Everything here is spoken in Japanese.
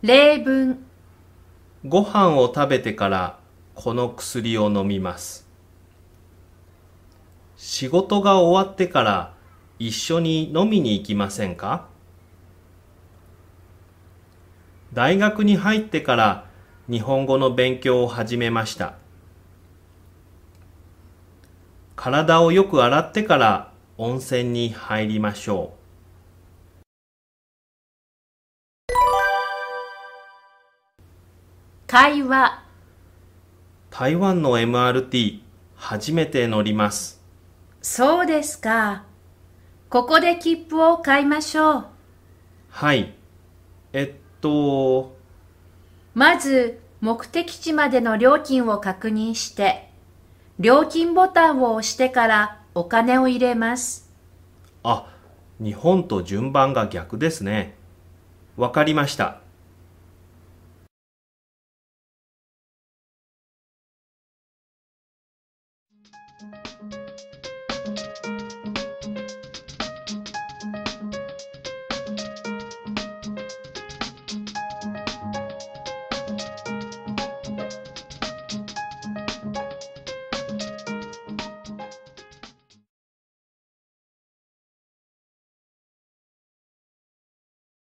例文ご飯を食べてからこの薬を飲みます。仕事が終わってから一緒に飲みに行きませんか？大学に入ってから日本語の勉強を始めました。体をよく洗ってから温泉に入りましょう。会話台湾の MRT 初めて乗ります。そうですか。ここで切符を買いましょう。はい。えっと、まず目的地までの料金を確認して、料金ボタンを押してからお金を入れます。あ、日本と順番が逆ですね。わかりました。